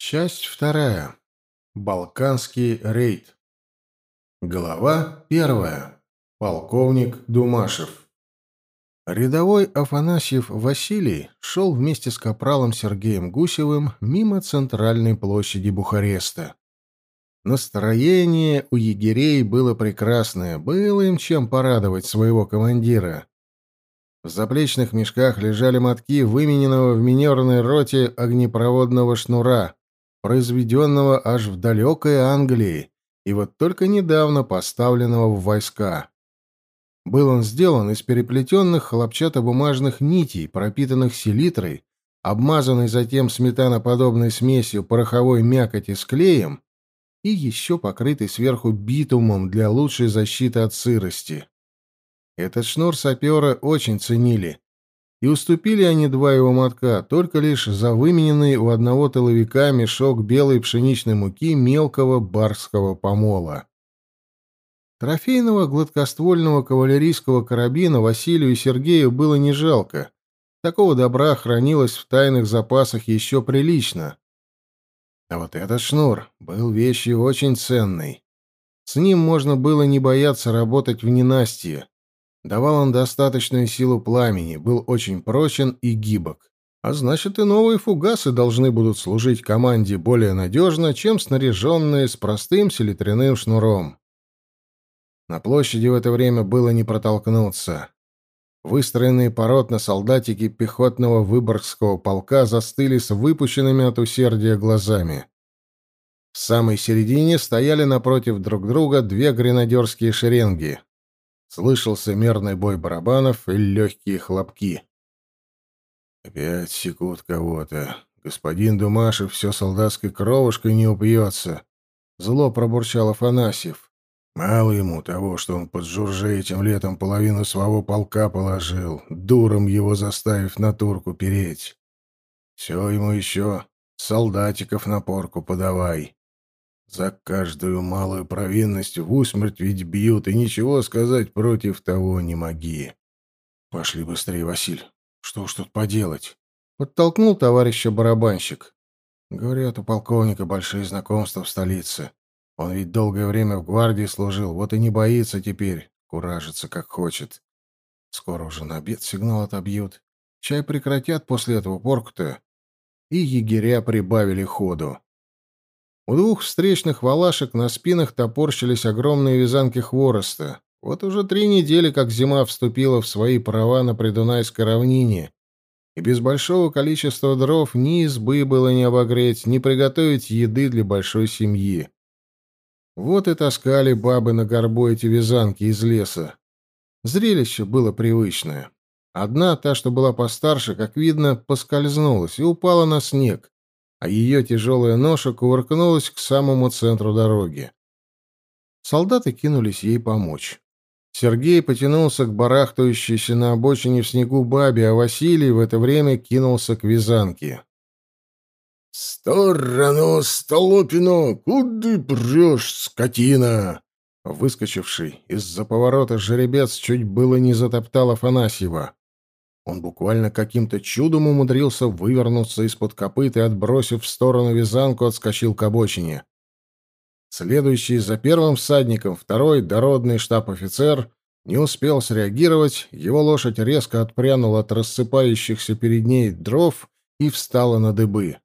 Часть вторая. Балканский рейд. Глава первая. Полковник Думашев. Рядовой Афанасьев Василий шел вместе с капралом Сергеем Гусевым мимо центральной площади Бухареста. Настроение у егерей было прекрасное, было им чем порадовать своего командира. В заплечных мешках лежали мотки вымененного в минерной роте огнепроводного шнура, произведенного аж в далекой Англии и вот только недавно поставленного в войска. Был он сделан из переплетенных хлопчатобумажных нитей, пропитанных селитрой, обмазанной затем сметаноподобной смесью пороховой мякоти с клеем и еще покрытый сверху битумом для лучшей защиты от сырости. Этот шнур сапера очень ценили. И уступили они два его мотка только лишь за вымененный у одного тыловика мешок белой пшеничной муки мелкого барского помола. Трофейного гладкоствольного кавалерийского карабина Василию и Сергею было не жалко. Такого добра хранилось в тайных запасах еще прилично. А вот этот шнур был вещью очень ценной. С ним можно было не бояться работать в ненастье. Давал он достаточную силу пламени, был очень прочен и гибок. А значит, и новые фугасы должны будут служить команде более надежно, чем снаряженные с простым селитряным шнуром. На площади в это время было не протолкнуться. Выстроенные поротно солдатики пехотного выборгского полка застыли с выпущенными от усердия глазами. В самой середине стояли напротив друг друга две гренадерские шеренги. Слышался мерный бой барабанов и легкие хлопки. «Опять секут кого-то. Господин Думашев все солдатской кровушкой не упьется», — зло пробурчал Афанасьев. «Мало ему того, что он под Журжей этим летом половину своего полка положил, дуром его заставив на турку переть. Все ему еще солдатиков на порку подавай». За каждую малую провинность в усмерть ведь бьют, и ничего сказать против того не моги. Пошли быстрее, Василь. Что уж тут поделать? Подтолкнул товарища барабанщик. Говорят, у полковника большие знакомства в столице. Он ведь долгое время в гвардии служил, вот и не боится теперь, куражится как хочет. Скоро уже на обед сигнал отобьют. Чай прекратят после этого порку-то. И егеря прибавили ходу. У двух встречных валашек на спинах топорщились огромные вязанки хвороста. Вот уже три недели, как зима вступила в свои права на Придунайской равнине, и без большого количества дров ни избы было не обогреть, ни приготовить еды для большой семьи. Вот и таскали бабы на горбу эти вязанки из леса. Зрелище было привычное. Одна, та, что была постарше, как видно, поскользнулась и упала на снег а ее тяжелая ноша кувыркнулась к самому центру дороги. Солдаты кинулись ей помочь. Сергей потянулся к барахтающейся на обочине в снегу бабе, а Василий в это время кинулся к вязанке. — Сторону, Столопину! Куды прешь, скотина? Выскочивший из-за поворота жеребец чуть было не затоптал Афанасьева. Он буквально каким-то чудом умудрился вывернуться из-под копыт и, отбросив в сторону вязанку, отскочил к обочине. Следующий за первым всадником, второй, дородный штаб-офицер, не успел среагировать, его лошадь резко отпрянула от рассыпающихся перед ней дров и встала на дыбы.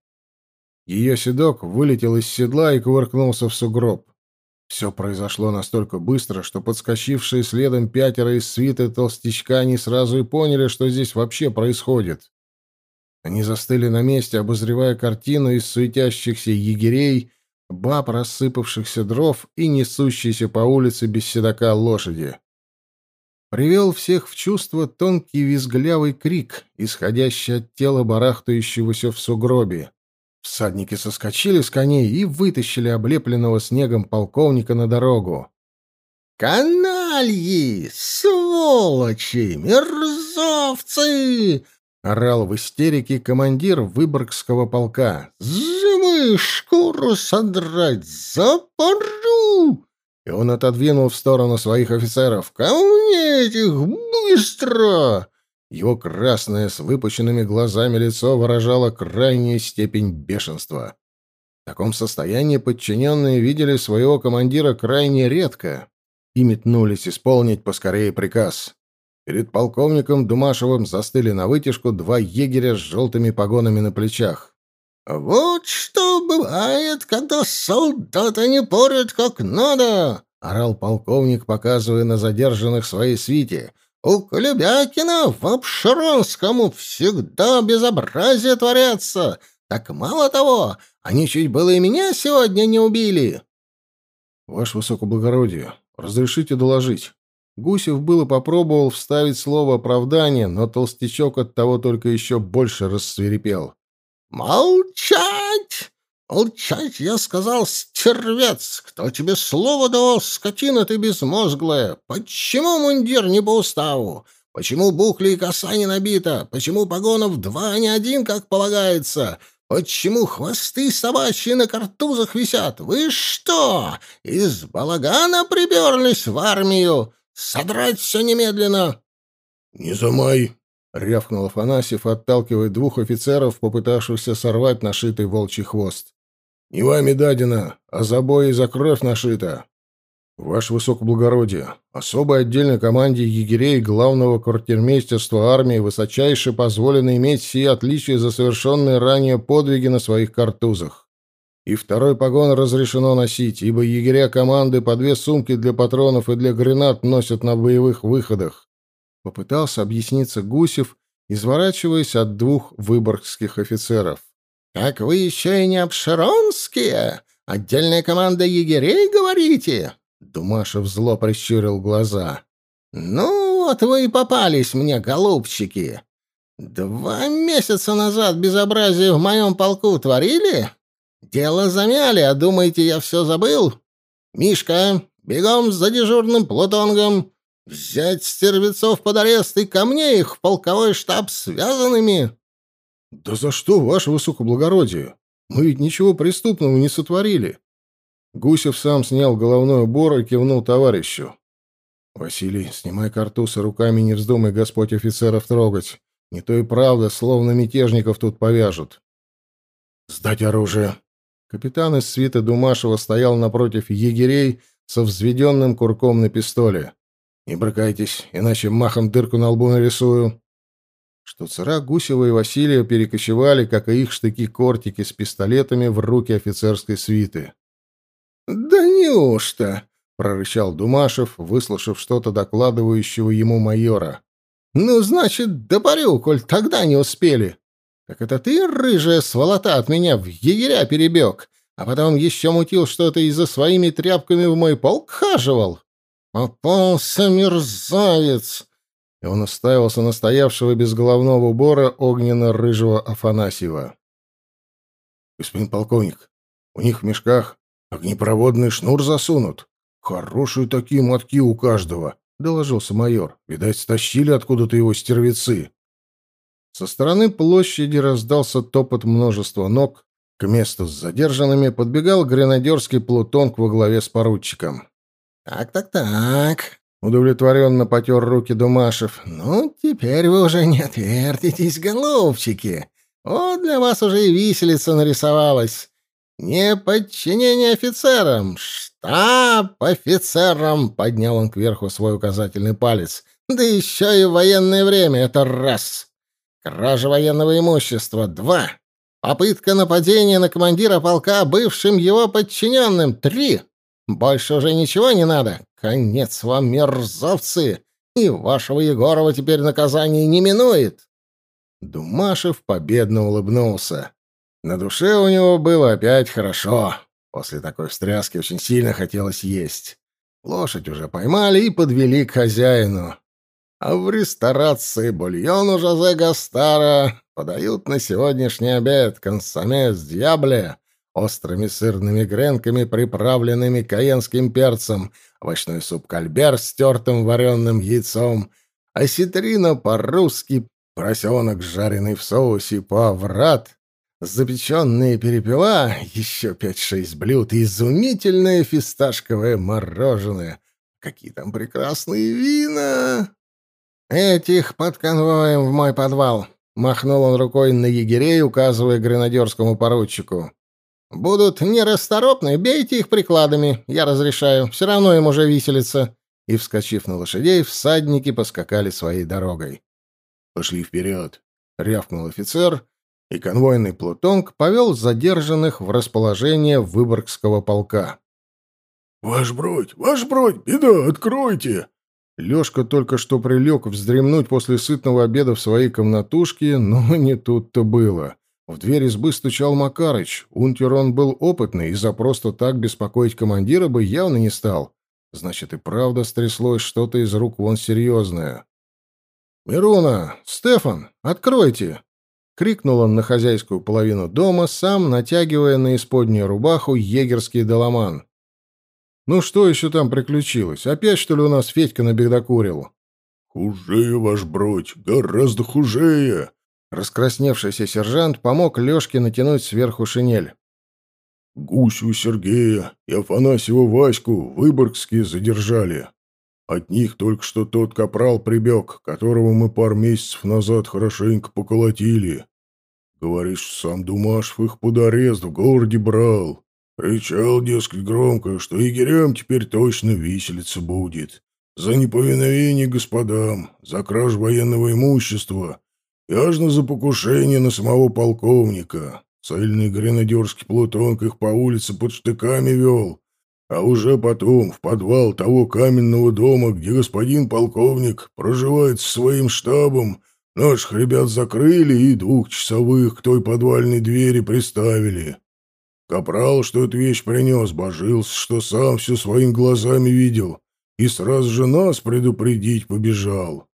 Ее седок вылетел из седла и кувыркнулся в сугроб. Все произошло настолько быстро, что подскочившие следом пятеро из свиты толстячка не сразу и поняли, что здесь вообще происходит. Они застыли на месте, обозревая картину из суетящихся егерей, баб, рассыпавшихся дров и несущейся по улице без седока лошади. Привел всех в чувство тонкий визглявый крик, исходящий от тела барахтающегося в сугробе. Всадники соскочили с коней и вытащили облепленного снегом полковника на дорогу. «Канальи! Сволочи! Мерзавцы!» — орал в истерике командир Выборгского полка. «Зимы шкуру содрать! Запору!» И он отодвинул в сторону своих офицеров. «Ко мне этих! Быстро!» Его красное с выпученными глазами лицо выражало крайнюю степень бешенства. В таком состоянии подчиненные видели своего командира крайне редко и метнулись исполнить поскорее приказ. Перед полковником Думашевым застыли на вытяжку два егеря с желтыми погонами на плечах. «Вот что бывает, когда солдаты не порят как надо!» — орал полковник, показывая на задержанных своей свите. «У Колебякина в Обширонском всегда безобразие творятся. Так мало того, они чуть было и меня сегодня не убили!» «Ваше высокоблагородие, разрешите доложить?» Гусев было попробовал вставить слово оправдание, но толстячок от того только еще больше рассверепел. «Молчать! Молчать, я сказал, стервец! Кто тебе слово давал, скотина ты безмозглая? Почему мундир не по уставу? Почему бухли и коса не набита? Почему погонов два, а не один, как полагается? Почему хвосты собачьи на картузах висят? Вы что, из балагана приберлись в армию? Содрать все немедленно!» «Не замай!» — рявкнул Афанасьев, отталкивая двух офицеров, попытавшихся сорвать нашитый волчий хвост. «Не вами дадено, а за бой и за кровь нашито!» «Ваше высокоблагородие, особой отдельной команде егерей главного квартирмейстерства армии высочайше позволено иметь все отличия за совершенные ранее подвиги на своих картузах. И второй погон разрешено носить, ибо егеря команды по две сумки для патронов и для гранат носят на боевых выходах. Попытался объясниться Гусев, изворачиваясь от двух выборгских офицеров. «Как вы еще и не обширонские? Отдельная команда егерей, говорите?» Думашев зло прищурил глаза. «Ну, вот вы и попались мне, голубчики. Два месяца назад безобразие в моем полку творили? Дело замяли, а думаете, я все забыл? Мишка, бегом за дежурным плутонгом. Взять стервецов под арест и ко мне их в полковой штаб связанными. Да за что, ваше высокоблагородие? Мы ведь ничего преступного не сотворили. Гусев сам снял головной убор и кивнул товарищу. «Василий, снимай картуз руками не вздумай, Господь офицеров, трогать. Не то и правда, словно мятежников тут повяжут». «Сдать оружие!» Капитан из свита Думашева стоял напротив егерей со взведенным курком на пистоле. «Не брыкайтесь, иначе махом дырку на лбу нарисую». Штуцера Гусева и Василия перекочевали, как и их штыки-кортики с пистолетами в руки офицерской свиты. «Да неужто?» — прорычал Думашев, выслушав что-то докладывающего ему майора. «Ну, значит, допарю, коль тогда не успели. Так это ты, рыжая сволота, от меня в егеря перебег, а потом еще мутил что-то и за своими тряпками в мой полк хаживал? Попался мерзавец!» И он уставился на стоявшего без головного убора огненно-рыжего Афанасьева. «Господин полковник, у них в мешках огнепроводный шнур засунут. Хорошие такие мотки у каждого», — доложился майор. «Видать, стащили откуда-то его стервецы». Со стороны площади раздался топот множества ног. К месту с задержанными подбегал гренадерский плутонг во главе с поручиком. «Так-так-так», — удовлетворенно потер руки Думашев. «Ну, теперь вы уже не отвертитесь, голубчики. Вот для вас уже и виселица нарисовалась. Неподчинение офицерам, штаб офицерам!» — поднял он кверху свой указательный палец. «Да еще и военное время — это раз!» Кража военного имущества — два. Попытка нападения на командира полка бывшим его подчиненным — три. Больше уже ничего не надо. Конец вам, мерзавцы! И вашего Егорова теперь наказание не минует. Думашев победно улыбнулся. На душе у него было опять хорошо. После такой встряски очень сильно хотелось есть. Лошадь уже поймали и подвели к хозяину. А в ресторации бульон у Жозе Гастара подают на сегодняшний обед консоме с дьябле, острыми сырными гренками, приправленными каенским перцем, овощной суп кальбер с тертым вареным яйцом, осетрина по-русски, поросенок, жареный в соусе по-аврат, запеченные перепела, еще пять-шесть блюд и изумительное фисташковое мороженое. Какие там прекрасные вина! «Этих под конвоем в мой подвал!» — махнул он рукой на егерей, указывая гренадерскому поручику. Будут нерасторопны, бейте их прикладами, я разрешаю, все равно им уже виселица». И, вскочив на лошадей, всадники поскакали своей дорогой. «Пошли вперед!» — рявкнул офицер, и конвойный Плутонг повел задержанных в расположение Выборгского полка. «Ваш бродь! Ваш бродь! Беда! Откройте!» Лёшка только что прилег вздремнуть после сытного обеда в своей комнатушке, но не тут-то было. В дверь избы стучал Макарыч. Унтер он был опытный и за просто так беспокоить командира бы явно не стал. Значит, и правда стряслось что-то из рук вон серьезное. «Мируна! Стефан! Откройте!» — крикнул он на хозяйскую половину дома, сам натягивая на исподнюю рубаху егерский доломан. Ну что еще там приключилось? Опять, что ли, у нас Федька набедокурил? Хуже, ваш бродь, гораздо хуже. Раскрасневшийся сержант помог Лешке натянуть сверху шинель. Гусю Сергея и Афанасьева Ваську Выборгские задержали. От них только что тот капрал прибег, которого мы пар месяцев назад хорошенько поколотили. Говоришь, сам Думашев их под арест в городе брал. Кричал, дескать, громко, что егерям теперь точно виселица будет. За неповиновение господам, за кражу военного имущества аж за покушение на самого полковника. Цельный гренадерский плутонг их по улице под штыками вел, а уже потом в подвал того каменного дома, где господин полковник проживает со своим штабом, наших ребят закрыли и двухчасовых к той подвальной двери приставили. Капрал, что эту вещь принес, божился, что сам все своими глазами видел, и сразу же нас предупредить побежал.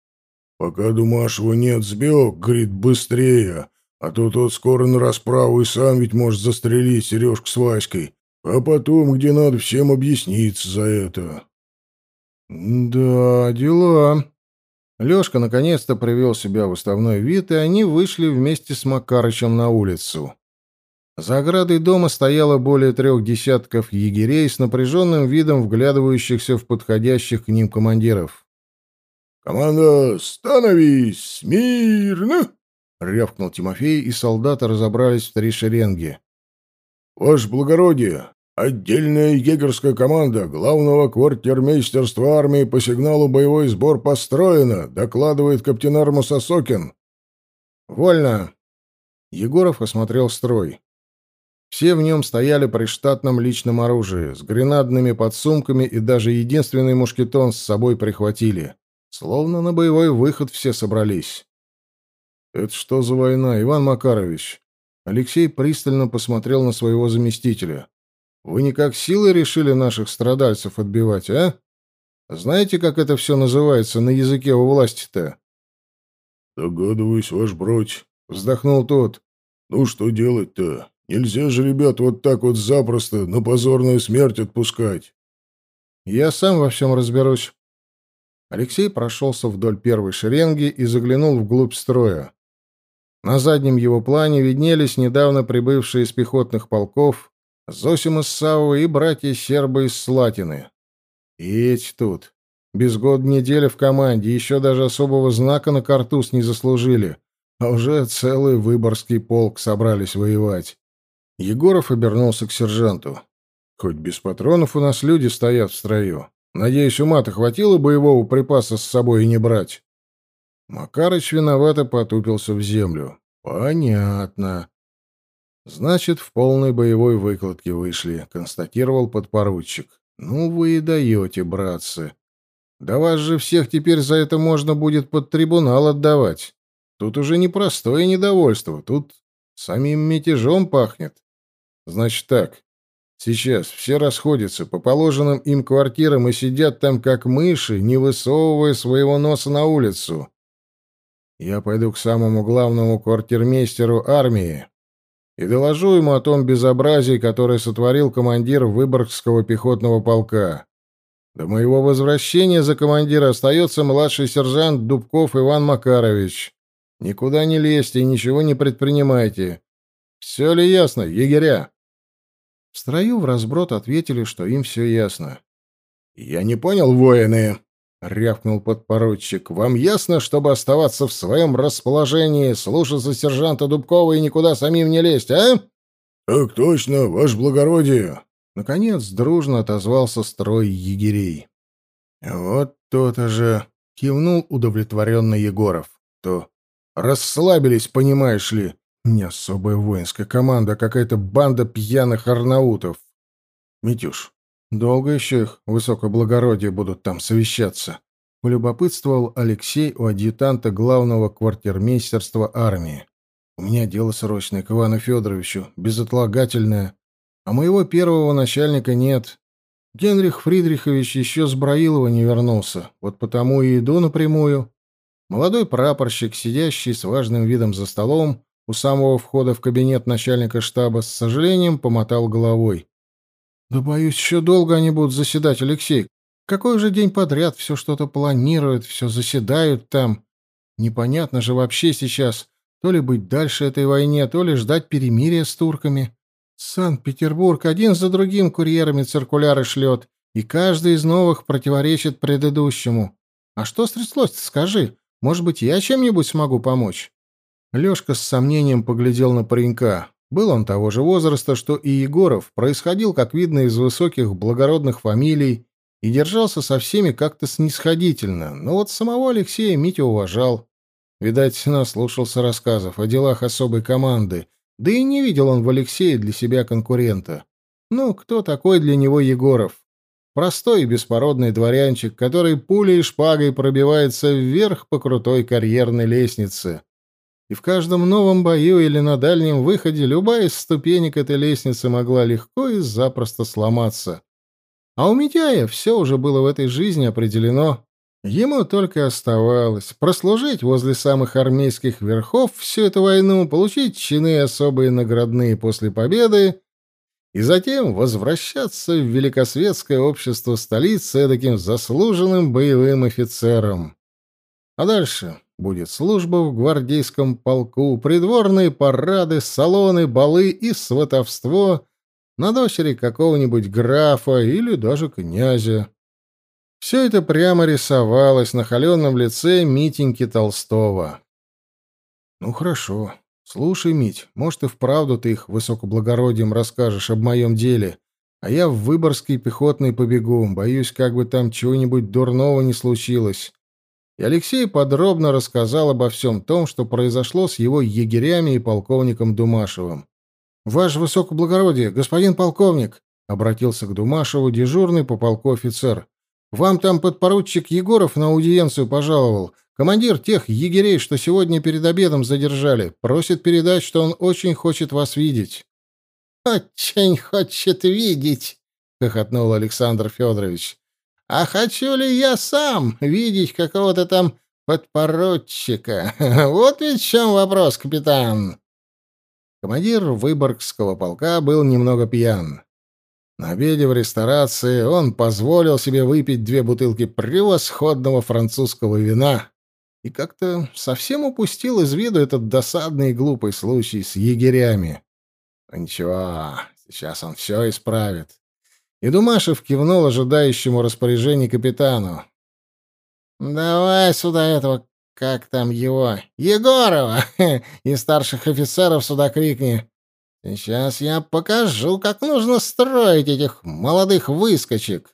Пока Думашева нет, сбег, говорит, быстрее, а то тот скоро на расправу и сам ведь может застрелить Сережку с Васькой, а потом, где надо, всем объясниться за это. Да, дела. Лёшка наконец-то привел себя в уставной вид, и они вышли вместе с Макарычем на улицу. За оградой дома стояло более трех десятков егерей с напряженным видом вглядывающихся в подходящих к ним командиров. «Команда, становись! Смирно!» — рявкнул Тимофей, и солдаты разобрались в три шеренги. «Ваше благородие, отдельная егерская команда главного квартирмейстерства армии по сигналу «Боевой сбор построена», докладывает каптенар Мусосокин. «Вольно!» Егоров осмотрел строй. Все в нем стояли при штатном личном оружии, с гренадными подсумками и даже единственный мушкетон с собой прихватили. Словно на боевой выход все собрались. «Это что за война, Иван Макарович?» Алексей пристально посмотрел на своего заместителя. «Вы никак силой решили наших страдальцев отбивать, а? Знаете, как это все называется на языке у власти-то?» «Догадываюсь, ваш бродь», — вздохнул тот. «Ну, что делать-то? Нельзя же ребят вот так вот запросто на позорную смерть отпускать. Я сам во всем разберусь. Алексей прошелся вдоль первой шеренги и заглянул вглубь строя. На заднем его плане виднелись недавно прибывшие из пехотных полков Зосим из Савы и братья сербы из Слатины. И эти тут. Без года неделя в команде, еще даже особого знака на картуз не заслужили, а уже целый выборский полк собрались воевать. Егоров обернулся к сержанту. «Хоть без патронов у нас люди стоят в строю. Надеюсь, ума-то хватило боевого припаса с собой и не брать?» Макарыч виновато потупился в землю. «Понятно. Значит, в полной боевой выкладке вышли», — констатировал подпоручик. «Ну вы и даете, братцы. Да вас же всех теперь за это можно будет под трибунал отдавать. Тут уже не простое недовольство, тут самим мятежом пахнет». Значит так. Сейчас все расходятся по положенным им квартирам и сидят там как мыши, не высовывая своего носа на улицу. Я пойду к самому главному квартирмейстеру армии и доложу ему о том безобразии, которое сотворил командир Выборгского пехотного полка. До моего возвращения за командира остается младший сержант Дубков Иван Макарович. Никуда не лезьте и ничего не предпринимайте. Все ли ясно, егеря? В строю в разброд ответили, что им все ясно. «Я не понял, воины!» — рявкнул подпоручик. «Вам ясно, чтобы оставаться в своем расположении, слушаться сержанта Дубкова и никуда самим не лезть, а?» «Так точно, ваше благородие!» Наконец дружно отозвался строй егерей. «Вот то-то же!» — кивнул удовлетворенно Егоров. «То расслабились, понимаешь ли? Не особая воинская команда, а какая-то банда пьяных арнаутов. Митюш, долго еще их высокоблагородие будут там совещаться?» — полюбопытствовал Алексей у адъютанта главного квартирмейстерства армии. «У меня дело срочное к Ивану Федоровичу, безотлагательное, а моего первого начальника нет. Генрих Фридрихович еще с Браилова не вернулся, вот потому и иду напрямую». Молодой прапорщик, сидящий с важным видом за столом у самого входа в кабинет начальника штаба, с сожалением помотал головой. «Да, боюсь, еще долго они будут заседать, Алексей. Какой же день подряд все что-то планируют, все заседают там. Непонятно же вообще сейчас, то ли быть дальше этой войне, то ли ждать перемирия с турками. Санкт-Петербург один за другим курьерами циркуляры шлет, и каждый из новых противоречит предыдущему. А что стряслось скажи? Может быть, я чем-нибудь смогу помочь?» Лёшка с сомнением поглядел на паренька. Был он того же возраста, что и Егоров, происходил, как видно, из высоких благородных фамилий, и держался со всеми как-то снисходительно, но вот самого Алексея Митя уважал. Видать, наслушался рассказов о делах особой команды, да и не видел он в Алексее для себя конкурента. Ну, кто такой для него Егоров? Простой и беспородный дворянчик, который пулей и шпагой пробивается вверх по крутой карьерной лестнице. И в каждом новом бою или на дальнем выходе любая из ступенек этой лестницы могла легко и запросто сломаться. А у Митяя все уже было в этой жизни определено. Ему только оставалось прослужить возле самых армейских верхов всю эту войну, получить чины особые наградные после победы и затем возвращаться в великосветское общество столицы таким заслуженным боевым офицером. А дальше будет служба в гвардейском полку, придворные парады, салоны, балы и сватовство на дочери какого-нибудь графа или даже князя. Все это прямо рисовалось на холеном лице Митеньки Толстого. «Ну хорошо. Слушай, Мить, может, и вправду ты их высокоблагородием расскажешь об моем деле, а я в Выборгский пехотный побегу, боюсь, как бы там чего-нибудь дурного не случилось». И Алексей подробно рассказал обо всем том, что произошло с его егерями и полковником Думашевым. «Ваше высокоблагородие, господин полковник!» — обратился к Думашеву дежурный по полку офицер. «Вам там подпоручик Егоров на аудиенцию пожаловал. Командир тех егерей, что сегодня перед обедом задержали, просит передать, что он очень хочет вас видеть». «Очень хочет видеть!» — хохотнул Александр Федорович. «А хочу ли я сам видеть какого-то там подпоручика? Вот ведь в чем вопрос, капитан!» Командир Выборгского полка был немного пьян. На обеде в ресторации он позволил себе выпить две бутылки превосходного французского вина и как-то совсем упустил из виду этот досадный и глупый случай с егерями. Но ничего, сейчас он все исправит. И Думашев кивнул ожидающему распоряжений капитану. «Давай сюда этого как там его? Егорова! И старших офицеров сюда крикни. Сейчас я покажу, как нужно строить этих молодых выскочек.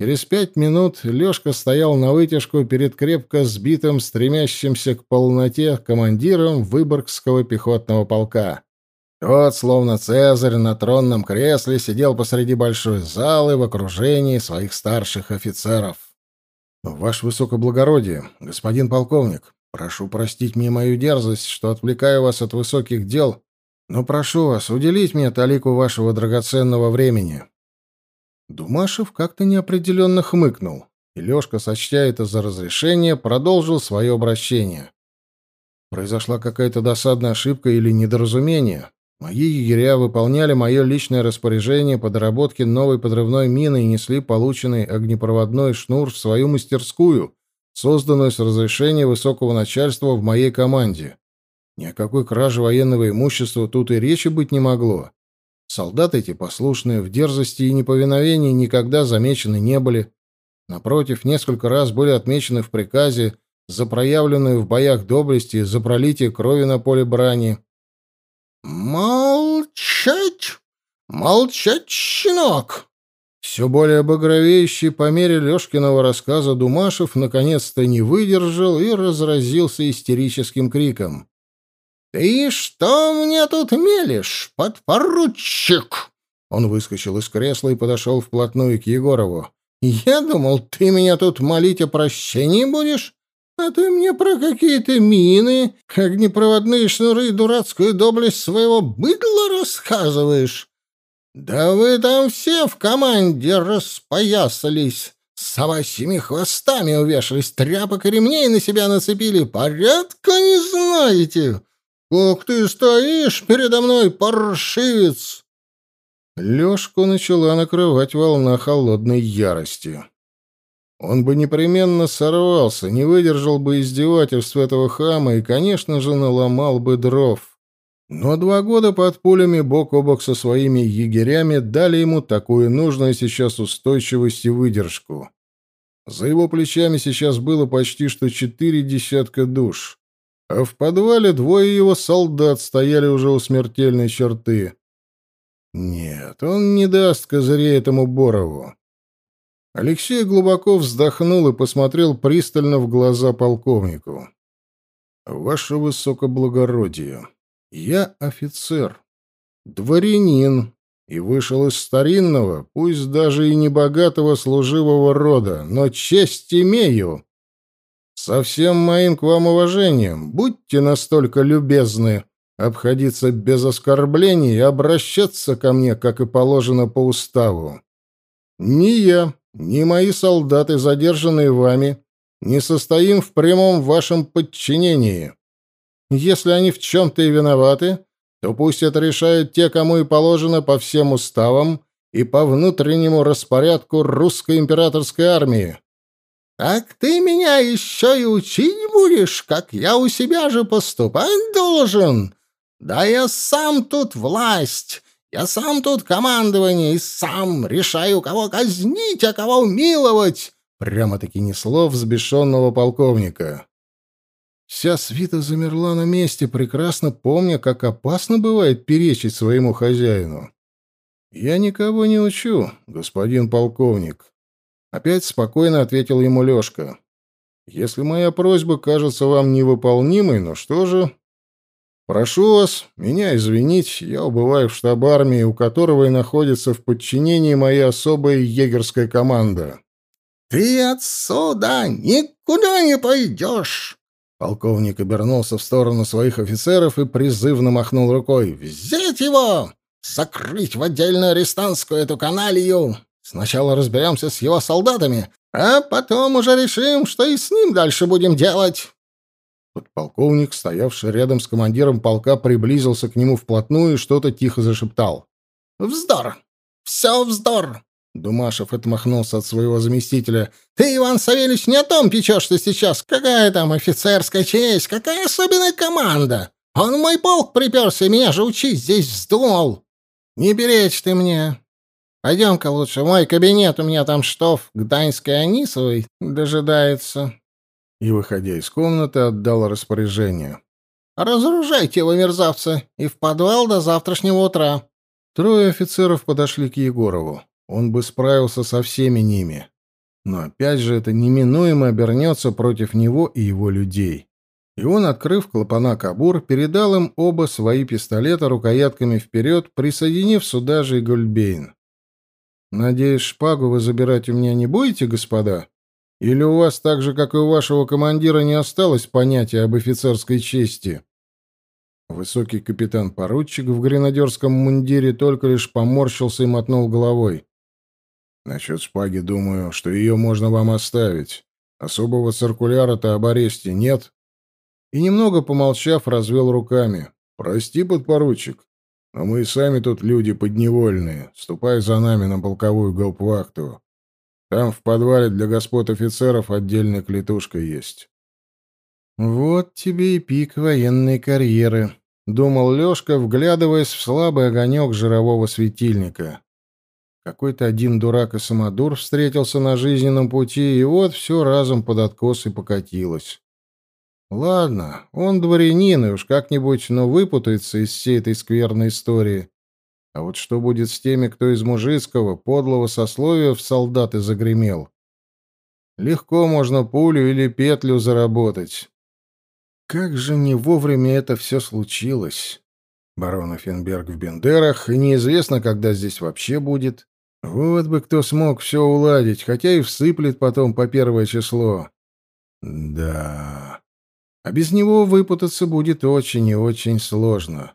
Через пять минут Лёшка стоял на вытяжку перед крепко сбитым, стремящимся к полноте командиром Выборгского пехотного полка. Тот, словно Цезарь на тронном кресле, сидел посреди большой залы в окружении своих старших офицеров. «Ваше высокоблагородие, господин полковник, прошу простить мне мою дерзость, что отвлекаю вас от высоких дел, но прошу вас уделить мне талику вашего драгоценного времени». Думашев как-то неопределенно хмыкнул, и Лешка, сочтя это за разрешение, продолжил свое обращение. Произошла какая-то досадная ошибка или недоразумение. Мои егеря выполняли мое личное распоряжение по доработке новой подрывной мины и несли полученный огнепроводной шнур в свою мастерскую, созданную с разрешения высокого начальства в моей команде. Ни о какой краже военного имущества тут и речи быть не могло. Солдаты эти послушные в дерзости и неповиновении никогда замечены не были. Напротив, несколько раз были отмечены в приказе за проявленную в боях доблесть и за пролитие крови на поле брани. Молчать! Молчать, щенок!» Все более багровеющий по мере Лешкиного рассказа Думашев наконец-то не выдержал и разразился истерическим криком. «Ты что мне тут мелешь, подпоручик?» Он выскочил из кресла и подошел вплотную к Егорову. «Я думал, ты меня тут молить о прощении будешь? А ты мне про какие-то мины, огнепроводные шнуры и дурацкую доблесть своего быдла рассказываешь. Да вы там все в команде распоясались, с собачьими хвостами увешались, тряпок и ремней на себя нацепили, порядка не знаете. Как ты стоишь передо мной, паршивец?» Лёшку начала накрывать волна холодной ярости. Он бы непременно сорвался, не выдержал бы издевательств этого хама и, конечно же, наломал бы дров. Но два года под пулями бок о бок со своими егерями дали ему такую нужную сейчас устойчивость и выдержку. За его плечами сейчас было почти что четыре десятка душ, а в подвале двое его солдат стояли уже у смертельной черты. Нет, он не даст козырей этому Борову. Алексей глубоко вздохнул и посмотрел пристально в глаза полковнику. «Ваше высокоблагородие, я офицер, дворянин, и вышел из старинного, пусть даже и небогатого служивого рода, но честь имею. Со всем моим к вам уважением, будьте настолько любезны обходиться без оскорблений и обращаться ко мне, как и положено по уставу. Ни я, ни мои солдаты, задержанные вами, не состоим в прямом вашем подчинении. Если они в чем-то и виноваты, то пусть это решают те, кому и положено по всем уставам и по внутреннему распорядку русской императорской армии. «Так ты меня еще и учить будешь, как я у себя же поступать должен? Да я сам тут власть, я сам тут командование и сам решаю, кого казнить, а кого умиловать!» Прямо-таки несло взбешенного полковника. Вся свита замерла на месте, прекрасно помня, как опасно бывает перечить своему хозяину. «Я никого не учу, господин полковник», — опять спокойно ответил ему Лешка. «Если моя просьба кажется вам невыполнимой, ну что же, Прошу вас, меня извинить, я убываю в штаб армии, у которого и находится в подчинении моя особая егерская команда. Ты отсюда никуда не пойдешь, Полковник обернулся в сторону своих офицеров и призывно махнул рукой. «Взять его! Закрыть в отдельную арестантскую эту каналью! Сначала разберемся с его солдатами, а потом уже решим, что и с ним дальше будем делать!» Подполковник, стоявший рядом с командиром полка, приблизился к нему вплотную и что-то тихо зашептал. «Вздор! Все вздор! Думашев отмахнулся от своего заместителя. «Ты, Иван Савельевич, не о том печешься сейчас. Какая там офицерская честь? Какая особенная команда? Он мой полк приперся, меня же учить здесь вздумал. Не перечь ты мне. Пойдем-ка лучше мой кабинет, у меня там штоф Гданьской Анисовой дожидается». И, выходя из комнаты, отдал распоряжение. «Разоружайте его, мерзавца, и в подвал до завтрашнего утра». Трое офицеров подошли к Егорову он бы справился со всеми ними. Но опять же это неминуемо обернется против него и его людей. И он, открыв клапана кабур, передал им оба свои пистолета рукоятками вперед, присоединив сюда же и Гольбейн. «Надеюсь, шпагу вы забирать у меня не будете, господа? Или у вас так же, как и у вашего командира, не осталось понятия об офицерской чести?» Высокий капитан-поручик в гренадерском мундире только лишь поморщился и мотнул головой. Насчет шпаги, думаю, что ее можно вам оставить. Особого циркуляра-то об аресте нет. И немного помолчав, развел руками. Прости, подпоручик, но мы и сами тут люди подневольные. Ступай за нами на полковую гауптвахту. Там в подвале для господ офицеров отдельная клетушка есть. Вот тебе и пик военной карьеры, думал Лёшка, вглядываясь в слабый огонек жирового светильника. Какой-то один дурак и самодур встретился на жизненном пути, и вот все разом под откос и покатилось. Ладно, он дворянин, и уж как-нибудь, но выпутается из всей этой скверной истории. А вот что будет с теми, кто из мужицкого, подлого сословия в солдаты загремел? Легко можно пулю или петлю заработать. Как же не вовремя это все случилось. Барон Фенберг в Бендерах, и неизвестно, когда здесь вообще будет. Вот бы кто смог все уладить, хотя и всыплет потом по первое число. Да. А без него выпутаться будет очень и очень сложно.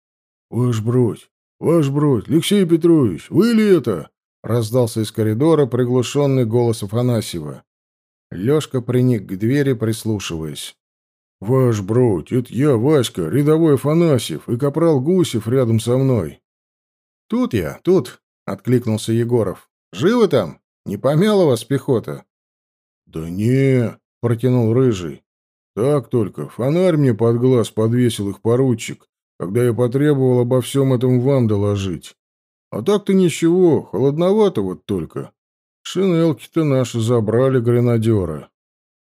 — Ваш бродь, ваш бродь, Алексей Петрович, вы ли это? — раздался из коридора приглушенный голос Афанасьева. Лёшка приник к двери, прислушиваясь. — Ваш бродь, это я, Васька, рядовой Афанасьев и капрал Гусев рядом со мной. — Тут я, тут, — откликнулся Егоров. — Живы там? Не помяла вас пехота? — Да не, — протянул Рыжий. Так только, фонарь мне под глаз подвесил их поручик, когда я потребовал обо всем этом вам доложить. А так-то ничего, холодновато вот только. Шинелки-то наши забрали гренадера.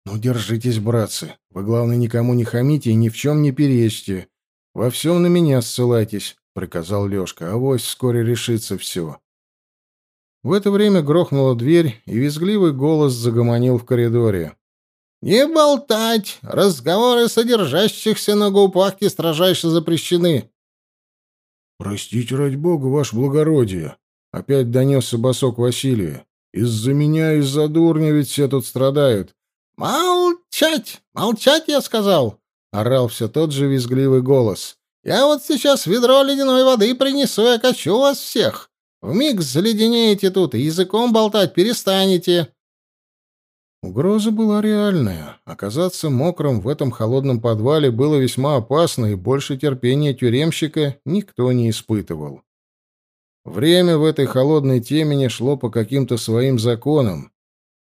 Ну, держитесь, братцы. Вы, главное, никому не хамите и ни в чем не перечьте. Во всем на меня ссылайтесь, — приказал Лешка. Авось вскоре решится все. В это время грохнула дверь, и визгливый голос загомонил в коридоре. «Не болтать! Разговоры содержащихся на гупахте строжайше запрещены!» «Простите, ради бога, ваше благородие!» — опять донесся босок Василия. «Из-за меня, из-за дурня ведь все тут страдают!» «Молчать! Молчать, я сказал!» — орал все тот же визгливый голос. «Я вот сейчас ведро ледяной воды принесу и окачу вас всех! Вмиг заледенеете тут и языком болтать перестанете!» Угроза была реальная. Оказаться мокрым в этом холодном подвале было весьма опасно, и больше терпения тюремщика никто не испытывал. Время в этой холодной темени шло по каким-то своим законам,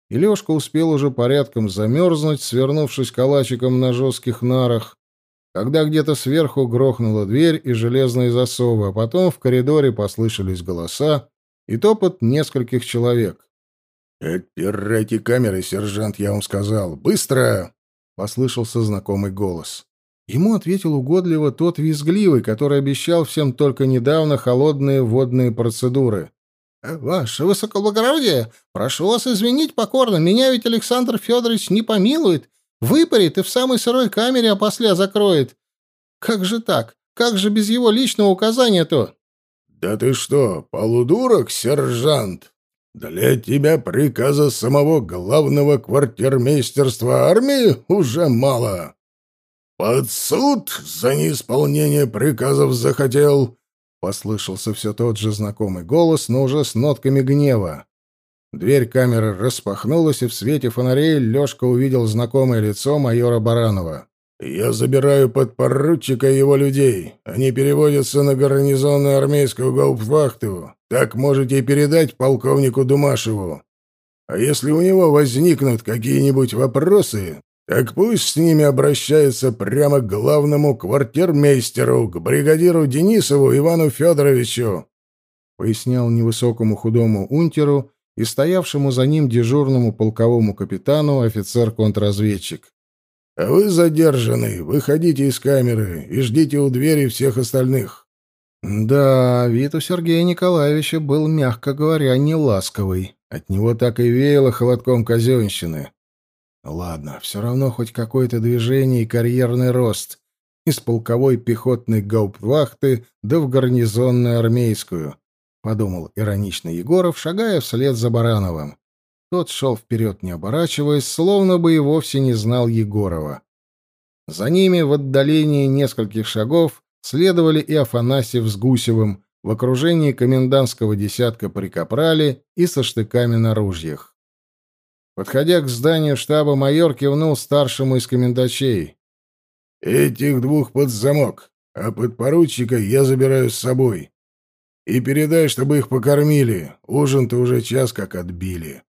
и Лёшка успел уже порядком замерзнуть, свернувшись калачиком на жестких нарах, когда где-то сверху грохнула дверь и железные засовы, а потом в коридоре послышались голоса и топот нескольких человек. «Отпирайте камеры, сержант, я вам сказал. Быстро!» — послышался знакомый голос. Ему ответил угодливо тот визгливый, который обещал всем только недавно холодные водные процедуры. «Э, «Ваше высокоблагородие, прошу вас извинить покорно, меня ведь Александр Федорович не помилует, выпарит и в самой сырой камере опосля закроет. Как же так? Как же без его личного указания-то?» «Да ты что, полудурок, сержант?» Для тебя приказа самого главного квартирмейстерства армии уже мало. Под суд за неисполнение приказов захотел, послышался все тот же знакомый голос, но уже с нотками гнева. Дверь камеры распахнулась, и в свете фонарей Лёшка увидел знакомое лицо майора Баранова. «Я забираю подпоручика и его людей. Они переводятся на гарнизонную армейскую гауптвахту. Так можете и передать полковнику Думашеву. А если у него возникнут какие-нибудь вопросы, так пусть с ними обращается прямо к главному квартирмейстеру, к бригадиру Денисову Ивану Федоровичу», — пояснял невысокому худому унтеру и стоявшему за ним дежурному полковому капитану офицер-контрразведчик. А вы задержаны. Выходите из камеры и ждите у двери всех остальных. Да, вид у Сергея Николаевича был, мягко говоря, не ласковый. От него так и веяло холодком казенщины. Ладно, все равно хоть какое-то движение и карьерный рост. Из полковой пехотной гауптвахты да в гарнизонную армейскую, — подумал иронично Егоров, шагая вслед за Барановым. Тот шел вперед, не оборачиваясь, словно бы и вовсе не знал Егорова. За ними в отдалении нескольких шагов следовали и Афанасьев с Гусевым в окружении комендантского десятка при Капрале и со штыками на ружьях. Подходя к зданию штаба, майор кивнул старшему из комендачей. «Этих двух под замок, а подпоручика я забираю с собой. И передай, чтобы их покормили. Ужин-то уже час как отбили».